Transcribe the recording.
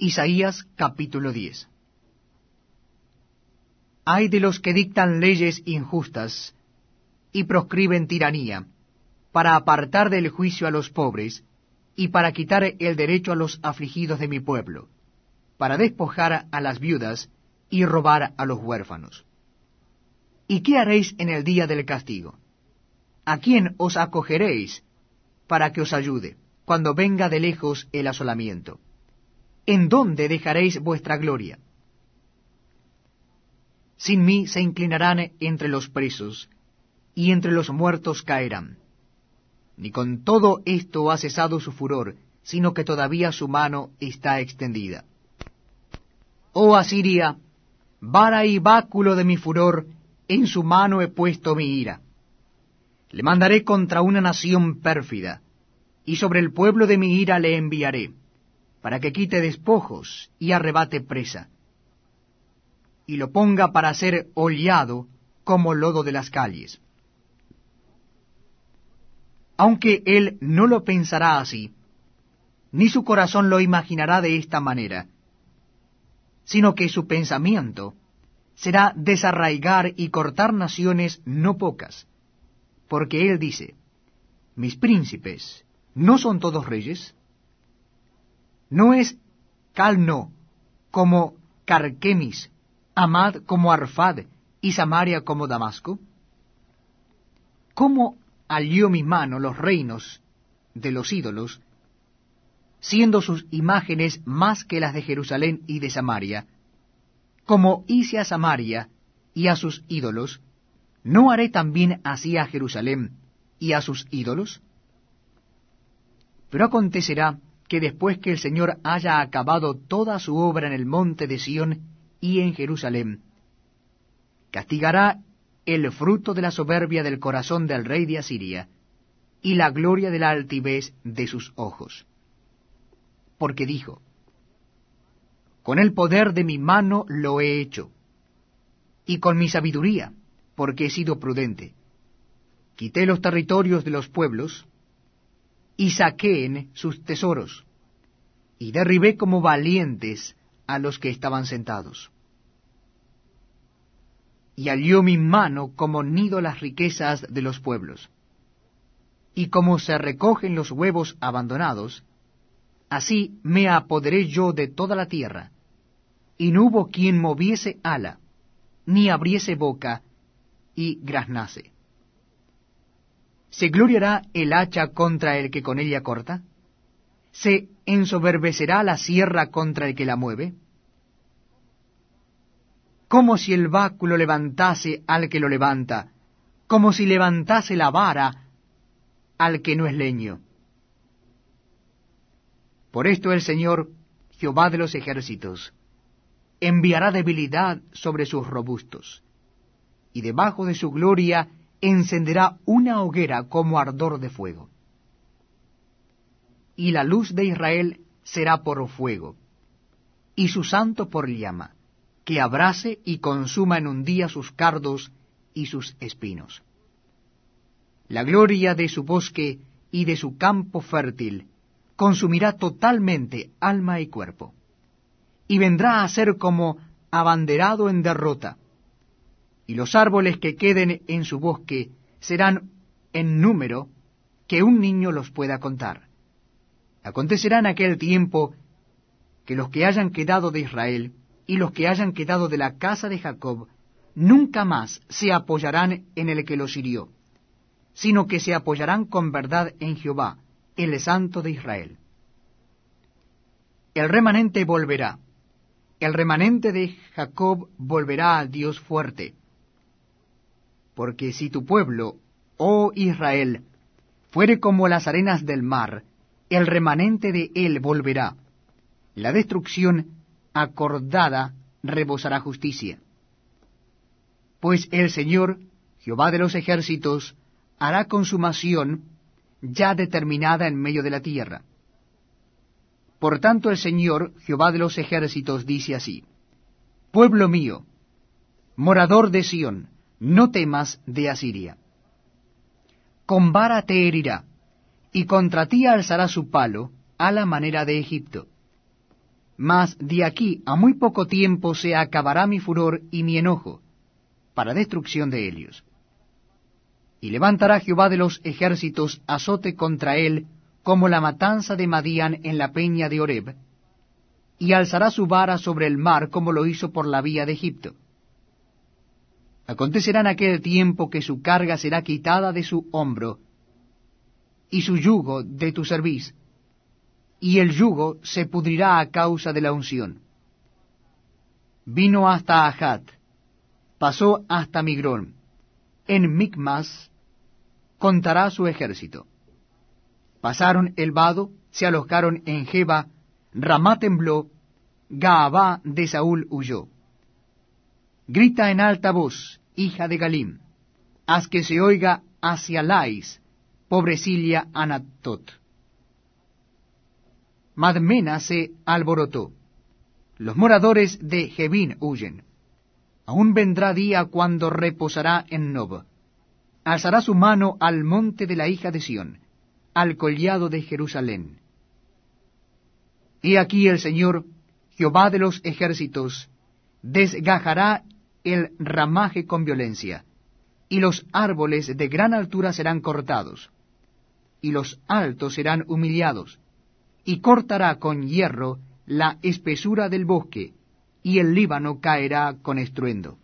Isaías capítulo 10 Hay de los que dictan leyes injustas y proscriben tiranía, para apartar del juicio a los pobres y para quitar el derecho a los afligidos de mi pueblo, para despojar a las viudas y robar a los huérfanos. ¿Y qué haréis en el día del castigo? ¿A quién os acogeréis para que os ayude cuando venga de lejos el asolamiento? ¿En dónde dejaréis vuestra gloria? Sin mí se inclinarán entre los presos, y entre los muertos caerán. Ni con todo esto ha cesado su furor, sino que todavía su mano está extendida. Oh Asiria, vara y báculo de mi furor, en su mano he puesto mi ira. Le mandaré contra una nación pérfida, y sobre el pueblo de mi ira le enviaré, para que quite despojos y arrebate presa, y lo ponga para ser hollado como lodo de las calles. Aunque él no lo pensará así, ni su corazón lo imaginará de esta manera, sino que su pensamiento será desarraigar y cortar naciones no pocas, porque él dice, mis príncipes, ¿no son todos reyes? ¿No es Calno como Carquemis, Amad como Arfad y Samaria como Damasco? ¿Cómo alió mi mano los reinos de los ídolos, siendo sus imágenes más que las de Jerusalén y de Samaria? Como hice a Samaria y a sus ídolos, ¿no haré también así a Jerusalén y a sus ídolos? Pero acontecerá que después que el Señor haya acabado toda su obra en el monte de Sión y en Jerusalén, castigará el fruto de la soberbia del corazón del rey de Asiria, y la gloria de la altivez de sus ojos. Porque dijo, Con el poder de mi mano lo he hecho, y con mi sabiduría, porque he sido prudente. Quité los territorios de los pueblos, y saqué sus tesoros, y derribé como valientes a los que estaban sentados. Y alió mi mano como nido las riquezas de los pueblos. Y como se recogen los huevos abandonados, así me apoderé yo de toda la tierra, y no hubo quien moviese ala, ni abriese boca, y graznase. ¿Se gloriará el hacha contra el que con ella corta? ¿Se ensoberbecerá la sierra contra el que la mueve? Como si el báculo levantase al que lo levanta, como si levantase la vara al que no es leño. Por esto el Señor, Jehová de los ejércitos, enviará debilidad sobre sus robustos, y debajo de su gloria encenderá una hoguera como ardor de fuego. Y la luz de Israel será por fuego, y su santo por llama, que abrace y consuma en un día sus cardos y sus espinos. La gloria de su bosque y de su campo fértil consumirá totalmente alma y cuerpo, y vendrá a ser como abanderado en derrota, y los árboles que queden en su bosque serán en número que un niño los pueda contar. Acontecerá en aquel tiempo que los que hayan quedado de Israel y los que hayan quedado de la casa de Jacob nunca más se apoyarán en el que los hirió, sino que se apoyarán con verdad en Jehová, el Santo de Israel. El remanente volverá, el remanente de Jacob volverá al Dios fuerte, porque si tu pueblo, oh Israel, fuere como las arenas del mar, el remanente de él volverá. La destrucción acordada rebosará justicia. Pues el Señor, Jehová de los ejércitos, hará consumación ya determinada en medio de la tierra. Por tanto el Señor, Jehová de los ejércitos, dice así, Pueblo mío, morador de Sión, no temas de Asiria. Con vara te herirá, y contra ti alzará su palo a la manera de Egipto. Mas de aquí a muy poco tiempo se acabará mi furor y mi enojo, para destrucción de ellos. Y levantará Jehová de los ejércitos azote contra él, como la matanza de Madián en la peña de Oreb, y alzará su vara sobre el mar como lo hizo por la vía de Egipto. Acontecerá en aquel tiempo que su carga será quitada de su hombro, y su yugo de tu cerviz, y el yugo se pudrirá a causa de la unción. Vino hasta Ahat, pasó hasta Migrón, en Micmas contará su ejército. Pasaron el vado, se alojaron en Jeba, Ramá tembló, Gaabá de Saúl huyó. Grita en alta voz, hija de Galim, haz que se oiga hacia Lais, pobrecilla Anatot. Madmena se alborotó. Los moradores de Jebín huyen. Aún vendrá día cuando reposará en Nob. Alzará su mano al monte de la hija de Sión, al collado de Jerusalén. Y aquí el Señor, Jehová de los ejércitos, desgajará el ramaje con violencia, y los árboles de gran altura serán cortados, y los altos serán humillados, y cortará con hierro la espesura del bosque, y el Líbano caerá con estruendo.